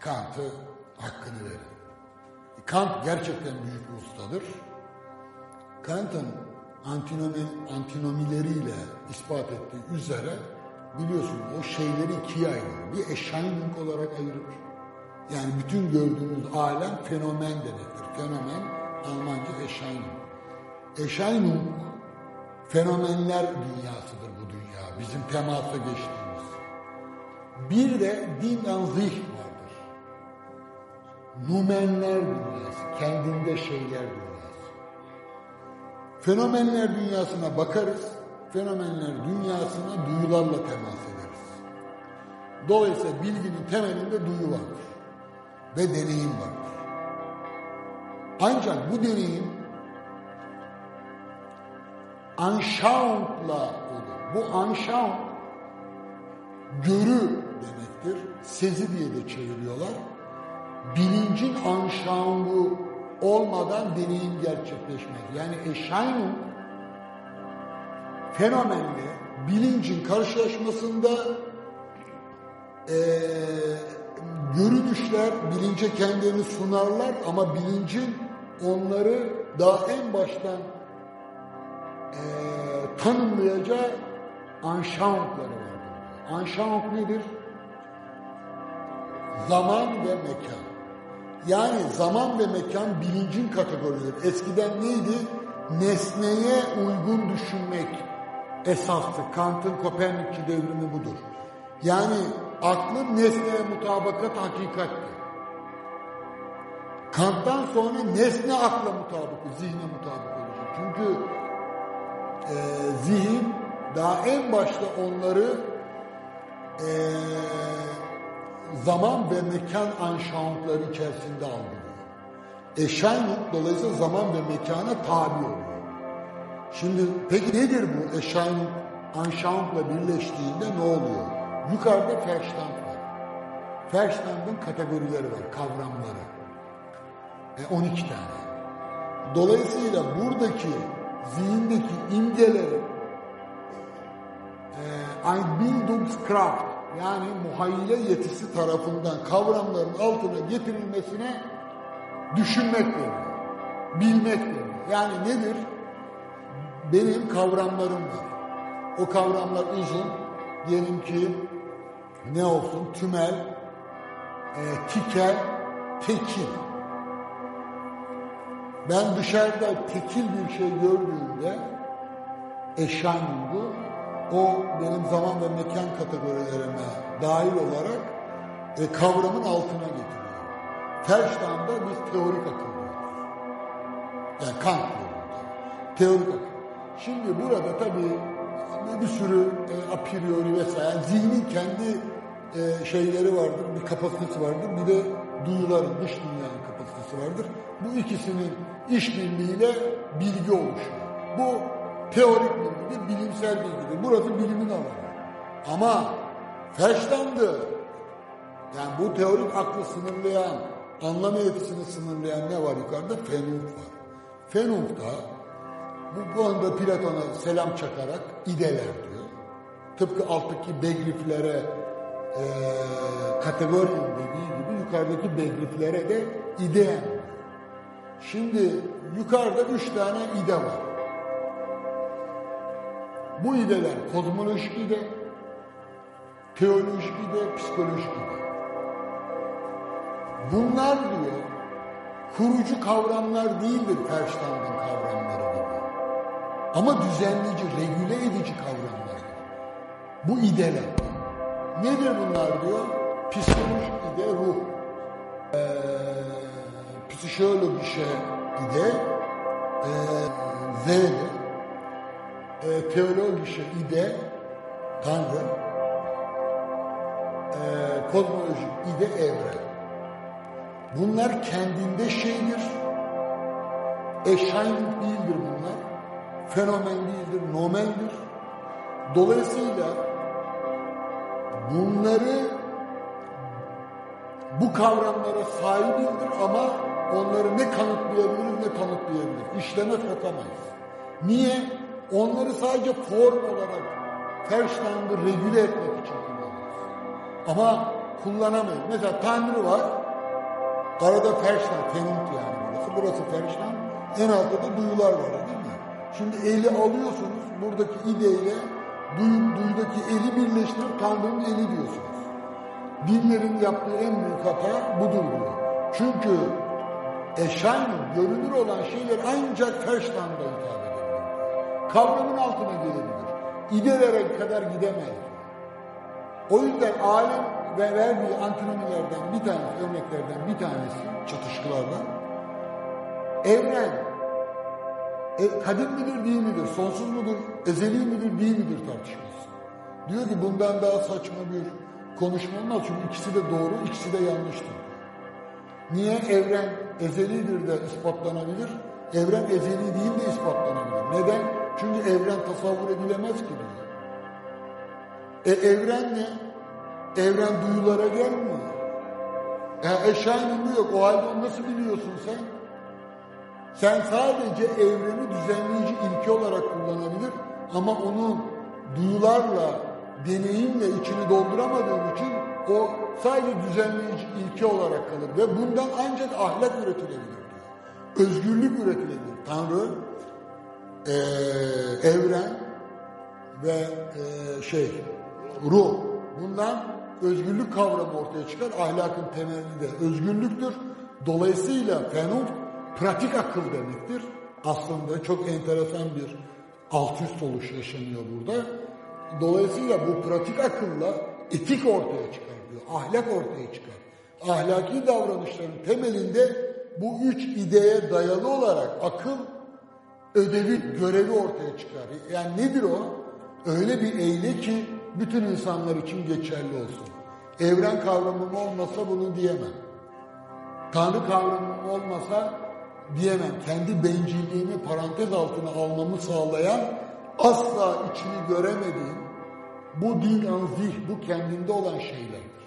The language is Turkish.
Kant'ı hakkını verin. Kant gerçekten büyük bir ustadır. Kant'ın antinomi, antinomileriyle ispat ettiği üzere biliyorsun o şeyleri ikiye ayırır. Bir eşanlık olarak ayırır. Yani bütün gördüğümüz alem fenomen demektir. Fenomen Almanca eşanlık. Eşanlık fenomenler dünyasıdır bu dünya. Bizim temasa geçtiğimiz. Bir de din an zih vardır. Numenler dünyası, kendinde şeyler dünyası. Fenomenler dünyasına bakarız, fenomenler dünyasına duyularla temas ederiz. Dolayısıyla bilginin temelinde duyu vardır ve deneyim vardır. Ancak bu deneyim Anschauung'la olur. Bu Anschauung görü demektir. Sezi diye de çeviriyorlar. Bilincin Anschauung'u olmadan deneyim gerçekleşmez. Yani Erscheinung fenomenle bilincin karşılaşmasında e, görünüşler bilince kendini sunarlar ama bilincin onları daha en baştan e, tanımlayacağı anşankları vardır. Anşank nedir? Zaman ve mekan. Yani zaman ve mekan bilincin kategorileri. Eskiden neydi? Nesneye uygun düşünmek esastı. Kant'ın Kopernikçi devrimi budur. Yani aklın nesneye mutabakat hakikatti. Kant'tan sonra nesne akla mutabık, zihne mutabık olacak. Çünkü e, zihin daha en başta onları e, zaman ve mekan anşankları içerisinde algılıyor. Eşanlık dolayısıyla zaman ve mekana tabi oluyor. Şimdi peki nedir bu eşanlık anşankla birleştiğinde ne oluyor? Yukarıda Verstand var. Verstand'ın kategorileri var, kavramları. E 12 tane. Dolayısıyla buradaki zihindeki imgelerin e, Einbildungskraft yani muhayyile yetisi tarafından kavramların altına getirilmesine düşünmek deniyor. Bilmek deniyor. Yani nedir? Benim kavramlarım var. O kavramlar uzun. Diyelim ki ne olsun? Tümel, e, tikel, tekil. Ben dışarıda tekil bir şey gördüğümde eşyangu o benim zaman ve mekan kategorilerime dahil olarak e, kavramın altına getiriyor. Terştan'da biz teorik akıl diyoruz. Yani Kant diyoruz. Teorik akıl. Şimdi burada tabii bir sürü e, a priori vesaire yani zihnin kendi e, şeyleri vardır, bir kapasitesi vardır. Bir de duyuların, dış dünyanın kapasitesi vardır. Bu ikisinin işbirliğiyle bilgi oluşuyor. Bu teorik bilgidir, bilimsel bilgidir. Burası bilimin alanı. Ama Verstand'ı yani bu teorik aklı sınırlayan, anlam yetisini sınırlayan ne var yukarıda? Fenunk var. Fenunk'ta bu konuda Platon'a selam çakarak ideler diyor. Tıpkı alttaki begriflere e, kategori dediği gibi yukarıdaki begriflere de ideyen Şimdi yukarıda üç tane ide var. Bu ideler kozmolojik ide, teolojik ide, psikolojik ide. Bunlar diyor kurucu kavramlar değildir Perştand'ın kavramları gibi. Ama düzenleyici, regüle edici kavramlardır. Bu ideler. Nedir bunlar diyor? Psikolojik ide, ruh. Ee, psikolojik ide, e, zehri, e, teolojik ide, Tanrı, e, kozmolojik ide, evren. Bunlar kendinde şeydir. Eşaynlık değildir bunlar. Fenomen değildir, nomendir. Dolayısıyla bunları bu kavramlara sahibizdir ama onları ne kanıtlayabiliriz ne tanıtlayabiliriz. İşleme sokamayız. Niye? Onları sadece form olarak Verstand'ı regüle etmek için kullanırız. Ama kullanamayız. Mesela Tanrı var. Arada ferştan, tenint yani burası. Burası ferştan. En altta da duyular var değil mi? Şimdi eli alıyorsunuz. Buradaki ideyle duyu, duyudaki eli birleştirip Tanrı'nın eli diyorsunuz. Dinlerin yaptığı en büyük hata budur diyor. Çünkü eşanın, görünür olan şeyler ancak ferştanda hitap edebilir. Kavramın altına gelebilir. İdelere kadar gidemez. O yüzden alem ve verdiği antinomilerden bir tanesi, örneklerden bir tanesi, çatışkılardan, evren, e, kadim midir değil midir, sonsuz mudur, ezeli midir değil midir tartışması. Diyor ki bundan daha saçma bir konuşma olmaz çünkü ikisi de doğru, ikisi de yanlıştır. Niye evren ezelidir de ispatlanabilir, evren ezeli değil de ispatlanabilir. Neden? Çünkü evren tasavvur edilemez ki diyor. E evren ne? Evren duyulara gelmiyor. E eşyanın yok. O halde onu nasıl biliyorsun sen? Sen sadece evreni düzenleyici ilke olarak kullanabilir ama onun duyularla, deneyimle içini dolduramadığın için o sadece düzenleyici ilke olarak kalır ve bundan ancak ahlak üretilebilir. Özgürlük üretilebilir. Tanrı, e, evren ve e, şey, ruh. Bundan özgürlük kavramı ortaya çıkar. Ahlakın temeli de özgürlüktür. Dolayısıyla fenum pratik akıl demektir. Aslında çok enteresan bir alt üst oluş yaşanıyor burada. Dolayısıyla bu pratik akılla etik ortaya çıkar diyor. Ahlak ortaya çıkar. Ahlaki davranışların temelinde bu üç ideye dayalı olarak akıl ödevi, görevi ortaya çıkar. Yani nedir o? Öyle bir eyle ki bütün insanlar için geçerli olsun. Evren kavramım olmasa bunu diyemem. Tanrı kavramım olmasa diyemem. Kendi bencilliğimi parantez altına almamı sağlayan asla içini göremediğim bu din anzih, bu kendinde olan şeylerdir.